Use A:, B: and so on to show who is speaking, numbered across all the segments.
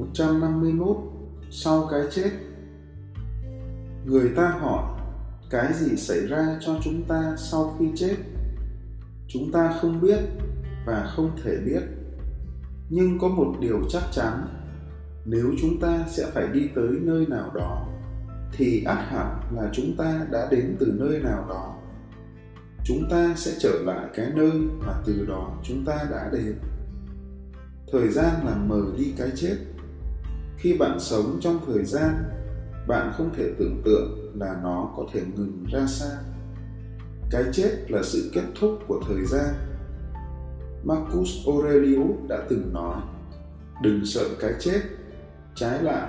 A: 151 sau cái chết. Người ta hỏi, cái gì xảy ra cho chúng ta sau khi chết? Chúng ta không biết và không thể biết. Nhưng có một điều chắc chắn, nếu chúng ta sẽ phải đi tới nơi nào đó, thì ắt hẳn là chúng ta đã đến từ nơi nào đó. Chúng ta sẽ trở lại cái nơi mà từ đó chúng ta đã đến. Thời gian làm mờ đi cái chết khi bạn sống trong thời gian, bạn không thể tưởng tượng là nó có thể ngừng ra sao. Cái chết là sự kết thúc của thời gian. Marcus aurelius đã từng nói, đừng sợ cái chết. Trái lại,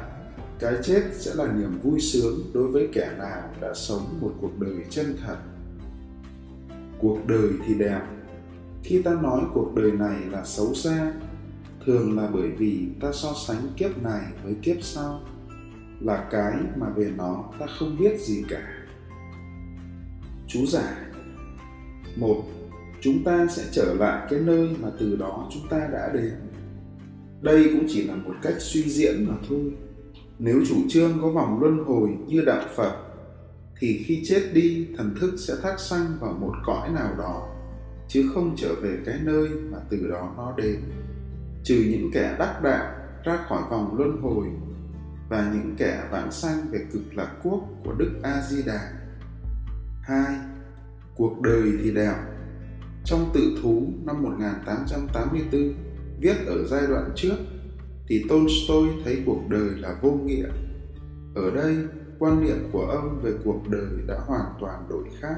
A: cái chết sẽ là niềm vui sướng đối với kẻ nào đã sống một cuộc đời chân thật. Cuộc đời thì đẹp. Khi ta nói cuộc đời này là xấu xa thường là bởi vì ta so sánh kiếp này với kiếp sau, là cái mà về nó ta không biết gì cả. Chú giải một, chúng ta sẽ trở lại cái nơi mà từ đó chúng ta đã đến. Đây cũng chỉ là một cách suy diễn mà thôi. Nếu chủ trương có vòng luân hồi như đạo phật, thì khi chết đi, thần thức sẽ thác sanh vào một cõi nào đó, chứ không trở về cái nơi mà từ đó nó đến trừ những kẻ đắc đạo ra khỏi vòng luân hồi và những kẻ vãng sanh về cực lạc quốc của Đức A Di Đà. 2. Cuộc đời thì đẹp. Trong tự thú năm 1884 viết ở giai đoạn trước thì Tolstoy thấy cuộc đời là vô nghĩa. Ở đây, quan niệm của ông về cuộc đời đã hoàn toàn đổi khác